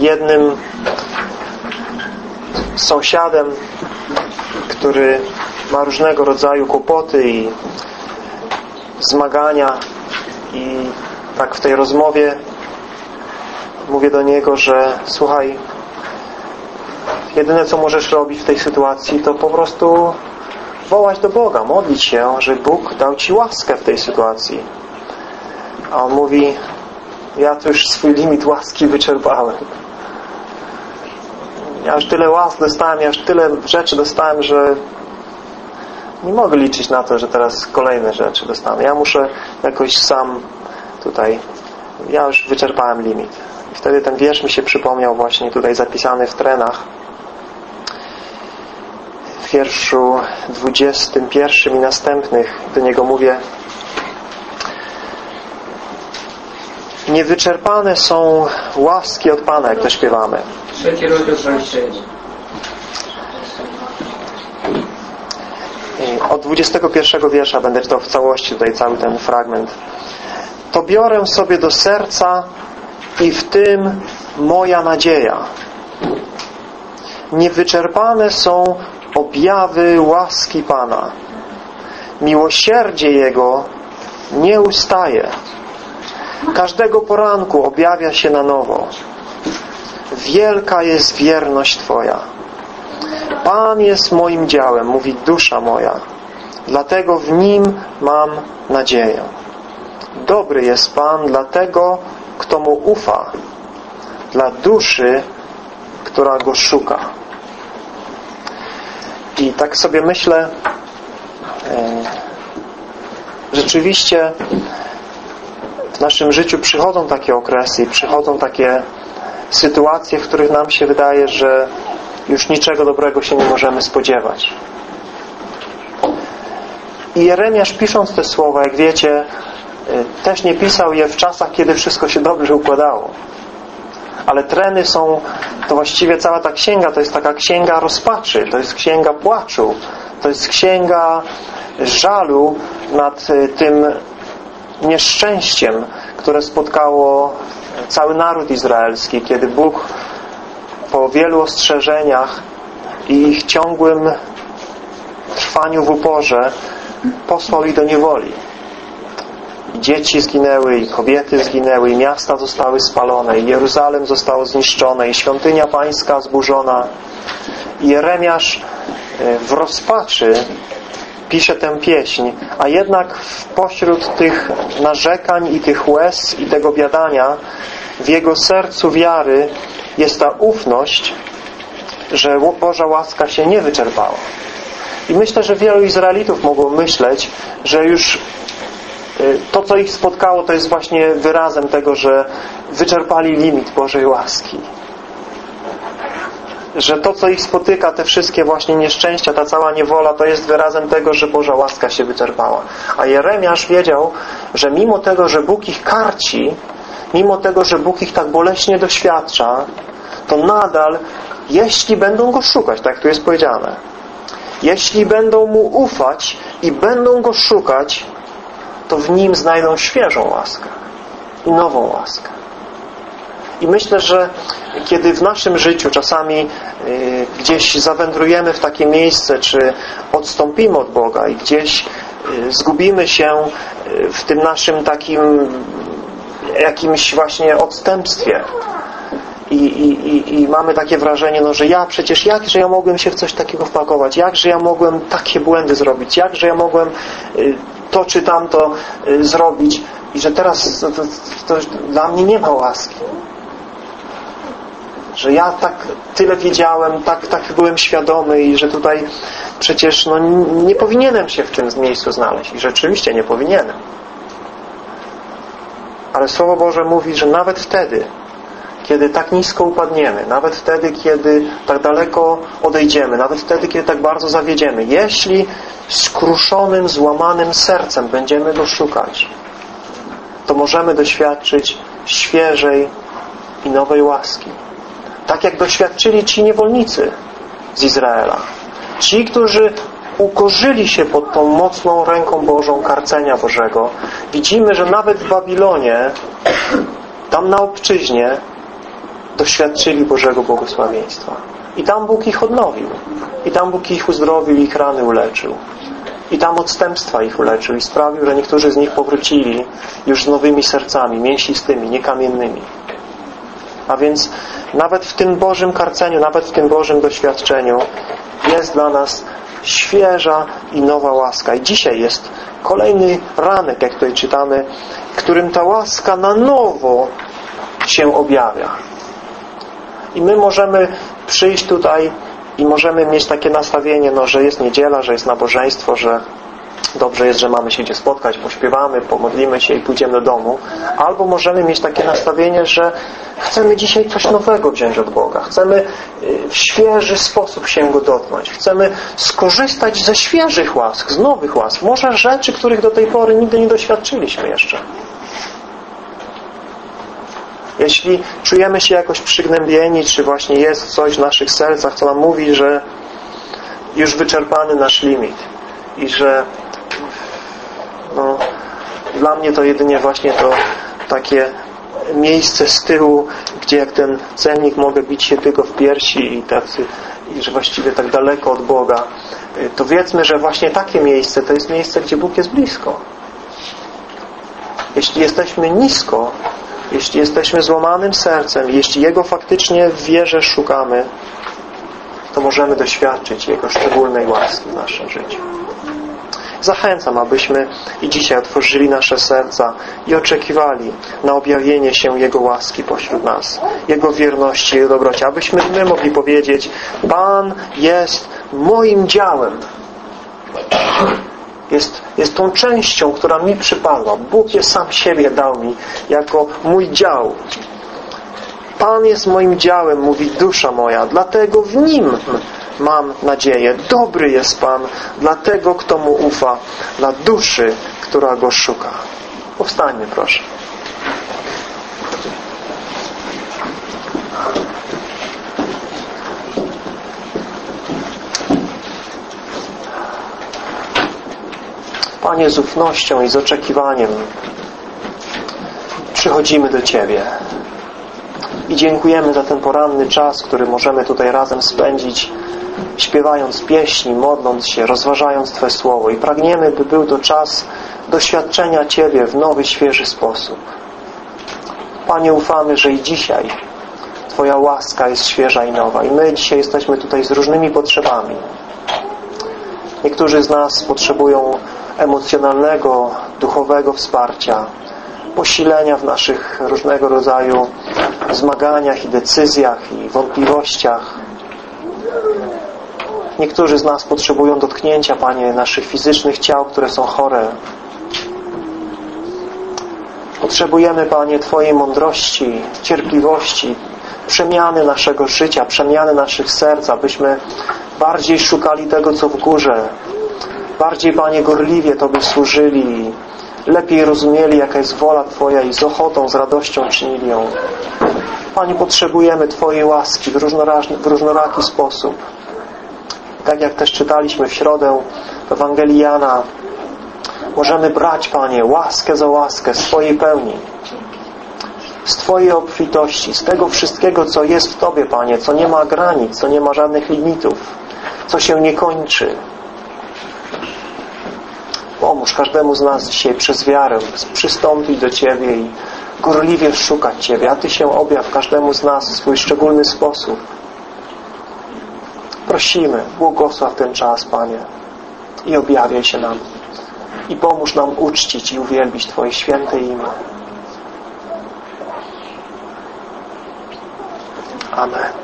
jednym sąsiadem, który ma różnego rodzaju kłopoty i zmagania i tak w tej rozmowie mówię do niego, że słuchaj, jedyne co możesz robić w tej sytuacji to po prostu wołać do Boga, modlić się, że Bóg dał Ci łaskę w tej sytuacji. A on mówi, ja to już swój limit łaski wyczerpałem. Ja już tyle łask dostałem, ja już tyle rzeczy dostałem, że nie mogę liczyć na to, że teraz kolejne rzeczy dostanę. Ja muszę jakoś sam tutaj, ja już wyczerpałem limit. I wtedy ten wiersz mi się przypomniał właśnie tutaj zapisany w trenach. W wierszu 21 i następnych do niego mówię Niewyczerpane są łaski od Pana, jak to śpiewamy. Rozdział 21. Od 21 wiersza będę czytał w całości tutaj cały ten fragment. To biorę sobie do serca i w tym moja nadzieja. Niewyczerpane są objawy łaski Pana. Miłosierdzie Jego nie ustaje. Każdego poranku objawia się na nowo. Wielka jest wierność Twoja. Pan jest moim działem, mówi dusza moja. Dlatego w Nim mam nadzieję. Dobry jest Pan dla tego, kto Mu ufa. Dla duszy, która Go szuka. I tak sobie myślę, e, rzeczywiście w naszym życiu przychodzą takie okresy przychodzą takie sytuacje, w których nam się wydaje, że już niczego dobrego się nie możemy spodziewać. I Jeremiasz pisząc te słowa, jak wiecie, też nie pisał je w czasach, kiedy wszystko się dobrze układało. Ale treny są, to właściwie cała ta księga to jest taka księga rozpaczy, to jest księga płaczu, to jest księga żalu nad tym nieszczęściem, które spotkało cały naród izraelski, kiedy Bóg po wielu ostrzeżeniach i ich ciągłym trwaniu w uporze posłał ich do niewoli. Dzieci zginęły, i kobiety zginęły, i miasta zostały spalone, i Jeruzalem zostało zniszczone, i świątynia pańska zburzona. I Jeremiasz w rozpaczy pisze tę pieśń, a jednak pośród tych narzekań i tych łez i tego biadania w jego sercu wiary jest ta ufność, że Boża łaska się nie wyczerpała. I myślę, że wielu Izraelitów mogło myśleć, że już to, co ich spotkało, to jest właśnie wyrazem tego, że wyczerpali limit Bożej łaski. Że to, co ich spotyka, te wszystkie właśnie nieszczęścia, ta cała niewola, to jest wyrazem tego, że Boża łaska się wyczerpała. A Jeremiasz wiedział, że mimo tego, że Bóg ich karci, mimo tego, że Bóg ich tak boleśnie doświadcza, to nadal, jeśli będą Go szukać, tak tu jest powiedziane, jeśli będą Mu ufać i będą Go szukać, to w Nim znajdą świeżą łaskę i nową łaskę. I myślę, że kiedy w naszym życiu czasami y, gdzieś zawędrujemy w takie miejsce, czy odstąpimy od Boga i gdzieś y, zgubimy się y, w tym naszym takim jakimś właśnie odstępstwie. I, i, i, mamy takie wrażenie, no, że ja przecież jakże ja mogłem się w coś takiego wpakować, jakże ja mogłem takie błędy zrobić, jakże ja mogłem to czy tamto zrobić? I że teraz to, to, to dla mnie nie ma łaski że ja tak tyle wiedziałem, tak, tak byłem świadomy i że tutaj przecież no, nie powinienem się w tym miejscu znaleźć. I rzeczywiście nie powinienem. Ale Słowo Boże mówi, że nawet wtedy, kiedy tak nisko upadniemy, nawet wtedy, kiedy tak daleko odejdziemy, nawet wtedy, kiedy tak bardzo zawiedziemy, jeśli skruszonym, złamanym sercem będziemy Go szukać, to możemy doświadczyć świeżej i nowej łaski. Tak jak doświadczyli ci niewolnicy z Izraela. Ci, którzy ukorzyli się pod tą mocną ręką Bożą karcenia Bożego. Widzimy, że nawet w Babilonie, tam na obczyźnie, doświadczyli Bożego błogosławieństwa. I tam Bóg ich odnowił. I tam Bóg ich uzdrowił, ich rany uleczył. I tam odstępstwa ich uleczył i sprawił, że niektórzy z nich powrócili już z nowymi sercami, mięsistymi, niekamiennymi. A więc nawet w tym Bożym karceniu, nawet w tym Bożym doświadczeniu jest dla nas świeża i nowa łaska. I dzisiaj jest kolejny ranek, jak tutaj czytamy, którym ta łaska na nowo się objawia. I my możemy przyjść tutaj i możemy mieć takie nastawienie, no, że jest niedziela, że jest nabożeństwo, że dobrze jest, że mamy się gdzie spotkać, pośpiewamy, pomodlimy się i pójdziemy do domu. Albo możemy mieć takie nastawienie, że chcemy dzisiaj coś nowego wziąć od Boga. Chcemy y, w świeży sposób się Go dotknąć. Chcemy skorzystać ze świeżych łask, z nowych łask. Może rzeczy, których do tej pory nigdy nie doświadczyliśmy jeszcze. Jeśli czujemy się jakoś przygnębieni, czy właśnie jest coś w naszych sercach, co nam mówi, że już wyczerpany nasz limit i że dla mnie to jedynie właśnie to takie miejsce z tyłu, gdzie jak ten cennik mogę bić się tylko w piersi i, tacy, i że właściwie tak daleko od Boga, to wiedzmy, że właśnie takie miejsce to jest miejsce, gdzie Bóg jest blisko. Jeśli jesteśmy nisko, jeśli jesteśmy złamanym sercem, jeśli Jego faktycznie w wierze szukamy, to możemy doświadczyć Jego szczególnej łaski w naszym życiu. Zachęcam, abyśmy i dzisiaj otworzyli nasze serca i oczekiwali na objawienie się Jego łaski pośród nas, Jego wierności, Jego dobroci, abyśmy my mogli powiedzieć Pan jest moim działem. Jest, jest tą częścią, która mi przypadła. Bóg je sam siebie dał mi jako mój dział. Pan jest moim działem, mówi dusza moja, dlatego w Nim mam nadzieję. Dobry jest Pan dla tego, kto Mu ufa, dla duszy, która Go szuka. Powstańmy, proszę. Panie, z ufnością i z oczekiwaniem przychodzimy do Ciebie i dziękujemy za ten poranny czas, który możemy tutaj razem spędzić śpiewając pieśni, modląc się, rozważając Twoje Słowo i pragniemy, by był to czas doświadczenia Ciebie w nowy, świeży sposób. Panie, ufamy, że i dzisiaj Twoja łaska jest świeża i nowa i my dzisiaj jesteśmy tutaj z różnymi potrzebami. Niektórzy z nas potrzebują emocjonalnego, duchowego wsparcia, posilenia w naszych różnego rodzaju zmaganiach i decyzjach i wątpliwościach. Niektórzy z nas potrzebują dotknięcia, Panie, naszych fizycznych ciał, które są chore. Potrzebujemy, Panie, Twojej mądrości, cierpliwości, przemiany naszego życia, przemiany naszych serc, abyśmy bardziej szukali tego, co w górze, bardziej, Panie, gorliwie Tobie służyli, lepiej rozumieli, jaka jest wola Twoja i z ochotą, z radością czynili ją. Panie, potrzebujemy Twojej łaski w, w różnoraki sposób. Tak jak też czytaliśmy w środę w Ewangelii Jana, możemy brać, Panie, łaskę za łaskę z Twojej pełni, z Twojej obfitości, z tego wszystkiego, co jest w Tobie, Panie, co nie ma granic, co nie ma żadnych limitów, co się nie kończy. Pomóż każdemu z nas dzisiaj przez wiarę przystąpić do Ciebie i gorliwie szukać Ciebie, a Ty się objaw każdemu z nas w swój szczególny sposób. Prosimy, błogosław ten czas, Panie, i objawiaj się nam. I pomóż nam uczcić i uwielbić Twoje święte imię. Amen.